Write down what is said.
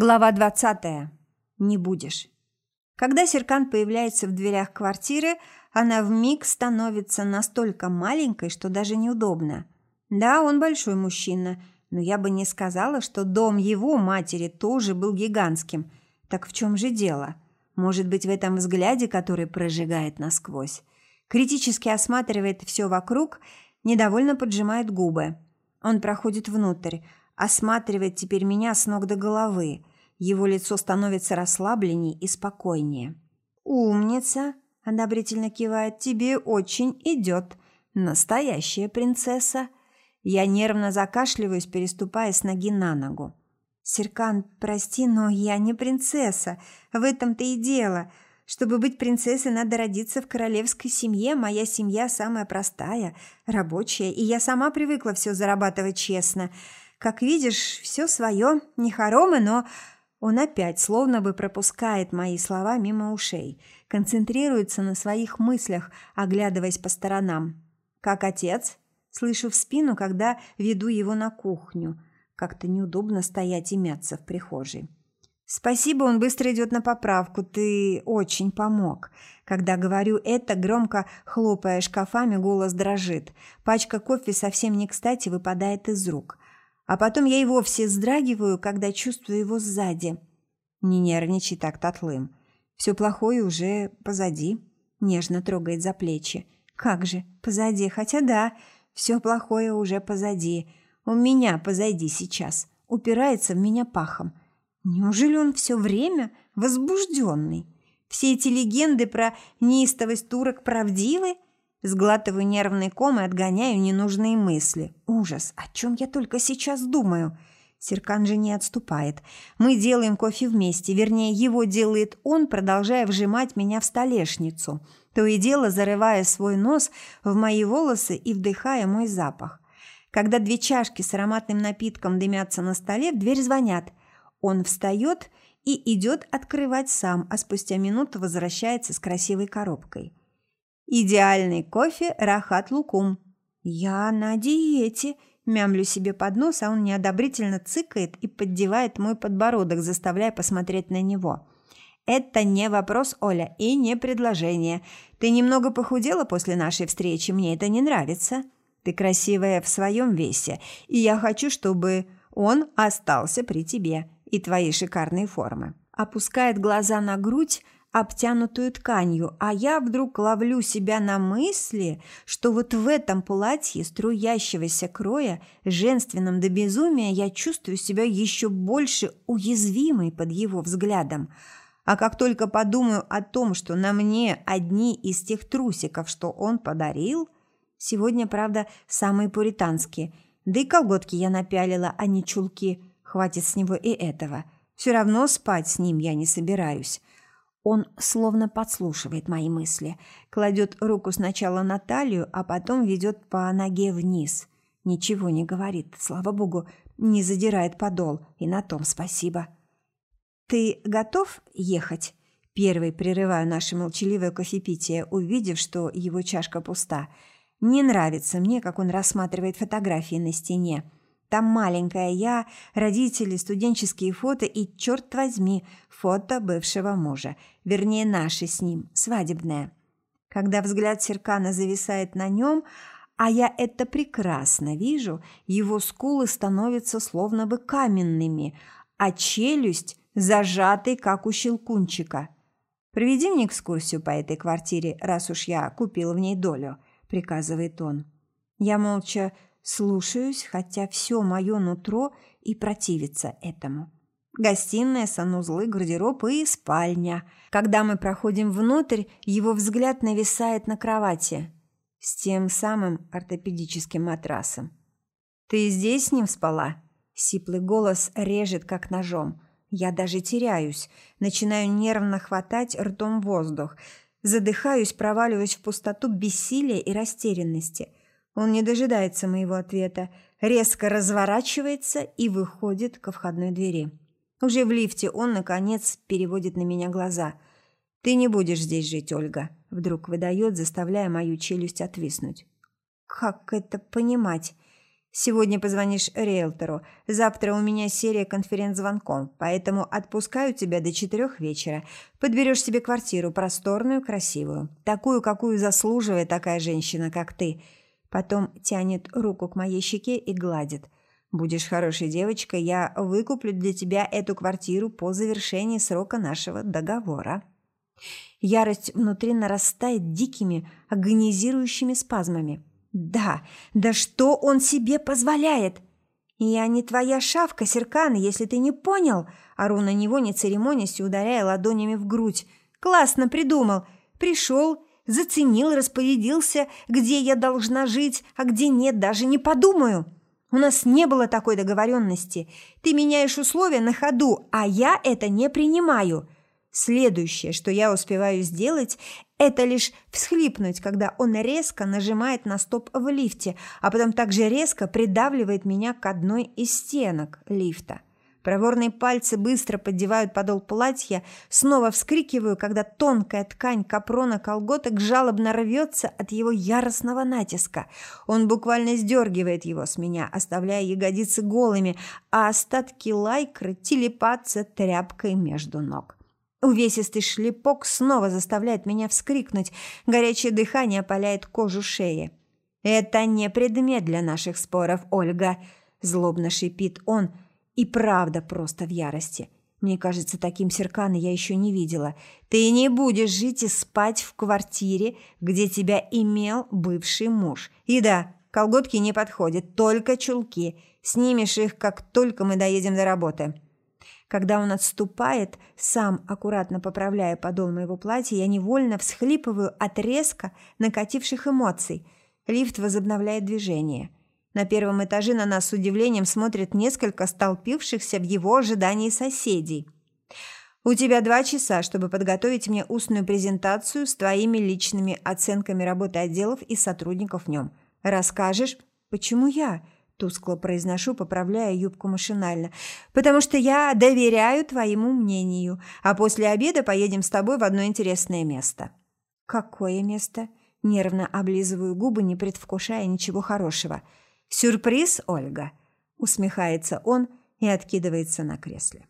Глава 20. Не будешь. Когда Серкан появляется в дверях квартиры, она вмиг становится настолько маленькой, что даже неудобно. Да, он большой мужчина, но я бы не сказала, что дом его матери тоже был гигантским. Так в чем же дело? Может быть, в этом взгляде, который прожигает насквозь. Критически осматривает все вокруг, недовольно поджимает губы. Он проходит внутрь, осматривает теперь меня с ног до головы. Его лицо становится расслабленней и спокойнее. «Умница!» – одобрительно кивает. «Тебе очень идет. Настоящая принцесса!» Я нервно закашливаюсь, переступая с ноги на ногу. «Серкан, прости, но я не принцесса. В этом-то и дело. Чтобы быть принцессой, надо родиться в королевской семье. Моя семья самая простая, рабочая, и я сама привыкла все зарабатывать честно. Как видишь, все свое, не хоромы, но он опять словно бы пропускает мои слова мимо ушей, концентрируется на своих мыслях, оглядываясь по сторонам. Как отец? Слышу в спину, когда веду его на кухню. Как-то неудобно стоять и мяться в прихожей. Спасибо, он быстро идет на поправку. Ты очень помог. Когда говорю это, громко хлопая шкафами, голос дрожит. Пачка кофе совсем не кстати выпадает из рук. А потом я и вовсе вздрагиваю, когда чувствую его сзади. Не нервничай так, Татлым. Все плохое уже позади. Нежно трогает за плечи. Как же, позади, хотя да, все плохое уже позади. У меня позади сейчас. Упирается в меня пахом. Неужели он все время возбужденный? Все эти легенды про неистовость турок правдивы? Сглатываю нервный ком и отгоняю ненужные мысли. Ужас, о чем я только сейчас думаю? Серкан же не отступает. Мы делаем кофе вместе, вернее, его делает он, продолжая вжимать меня в столешницу, то и дело зарывая свой нос в мои волосы и вдыхая мой запах. Когда две чашки с ароматным напитком дымятся на столе, в дверь звонят. Он встает и идет открывать сам, а спустя минуту возвращается с красивой коробкой. Идеальный кофе Рахат Лукум. Я на диете. Мямлю себе под нос, а он неодобрительно цыкает и поддевает мой подбородок, заставляя посмотреть на него. Это не вопрос, Оля, и не предложение. Ты немного похудела после нашей встречи, мне это не нравится. Ты красивая в своем весе, и я хочу, чтобы он остался при тебе и твои шикарные формы. Опускает глаза на грудь, обтянутую тканью, а я вдруг ловлю себя на мысли, что вот в этом платье струящегося кроя, женственном до безумия, я чувствую себя еще больше уязвимой под его взглядом. А как только подумаю о том, что на мне одни из тех трусиков, что он подарил, сегодня, правда, самые пуританские, да и колготки я напялила, а не чулки, хватит с него и этого. Все равно спать с ним я не собираюсь. Он словно подслушивает мои мысли, кладет руку сначала на талию, а потом ведет по ноге вниз. Ничего не говорит, слава богу, не задирает подол, и на том спасибо. «Ты готов ехать?» Первый прерываю наше молчаливое кофепитие, увидев, что его чашка пуста. Не нравится мне, как он рассматривает фотографии на стене. Там маленькая я, родители, студенческие фото и, черт возьми, фото бывшего мужа. Вернее, наше с ним, свадебное. Когда взгляд Серкана зависает на нем, а я это прекрасно вижу, его скулы становятся словно бы каменными, а челюсть зажатой, как у щелкунчика. «Проведи мне экскурсию по этой квартире, раз уж я купила в ней долю», — приказывает он. Я молча Слушаюсь, хотя все мое нутро и противится этому. Гостиная, санузлы, гардероб и спальня. Когда мы проходим внутрь, его взгляд нависает на кровати с тем самым ортопедическим матрасом. «Ты здесь с ним спала?» Сиплый голос режет, как ножом. Я даже теряюсь, начинаю нервно хватать ртом воздух, задыхаюсь, проваливаюсь в пустоту бессилия и растерянности – он не дожидается моего ответа, резко разворачивается и выходит ко входной двери. Уже в лифте он, наконец, переводит на меня глаза. «Ты не будешь здесь жить, Ольга», — вдруг выдает, заставляя мою челюсть отвиснуть. «Как это понимать?» Сегодня позвонишь риэлтору. Завтра у меня серия конференц-звонков, поэтому отпускаю тебя до четырех вечера. Подберешь себе квартиру, просторную, красивую. Такую, какую заслуживает такая женщина, как ты. Потом тянет руку к моей щеке и гладит. Будешь хорошей девочкой, я выкуплю для тебя эту квартиру по завершении срока нашего договора. Ярость внутри нарастает дикими, агонизирующими спазмами. Да, да что он себе позволяет? Я не твоя шавка, Серкан, если ты не понял. Ору на него, не церемонясь, ударяя ладонями в грудь. Классно придумал. Пришел, заценил, распорядился, где я должна жить, а где нет, даже не подумаю. У нас не было такой договоренности. Ты меняешь условия на ходу, а я это не принимаю. Следующее, что я успеваю сделать, это лишь всхлипнуть, когда он резко нажимает на стоп в лифте, а потом также резко придавливает меня к одной из стенок лифта. Проворные пальцы быстро поддевают подол платья, снова вскрикиваю, когда тонкая ткань капрона колготок жалобно рвется от его яростного натиска. Он буквально сдергивает его с меня, оставляя ягодицы голыми, а остатки лайкры телепаться тряпкой между ног. Увесистый шлепок снова заставляет меня вскрикнуть, горячее дыхание опаляет кожу шеи. «Это не предмет для наших споров, Ольга», – злобно шипит он – и правда просто в ярости. Мне кажется, таким Серкана я еще не видела. Ты не будешь жить и спать в квартире, где тебя имел бывший муж. И да, колготки не подходят, только чулки. Снимешь их, как только мы доедем до работы. Когда он отступает, сам аккуратно поправляя подол моего платья, я невольно всхлипываю от резко накативших эмоций. Лифт возобновляет движение. На первом этаже на нас с удивлением смотрят несколько столпившихся в его ожидании соседей. «У тебя два часа, чтобы подготовить мне устную презентацию с твоими личными оценками работы отделов и сотрудников в нем. Расскажешь?» «Почему я?» – тускло произношу, поправляя юбку машинально. «Потому что я доверяю твоему мнению, а после обеда поедем с тобой в одно интересное место». «Какое место?» – нервно облизываю губы, не предвкушая ничего хорошего – «Сюрприз, Ольга!» – усмехается он и откидывается на кресле.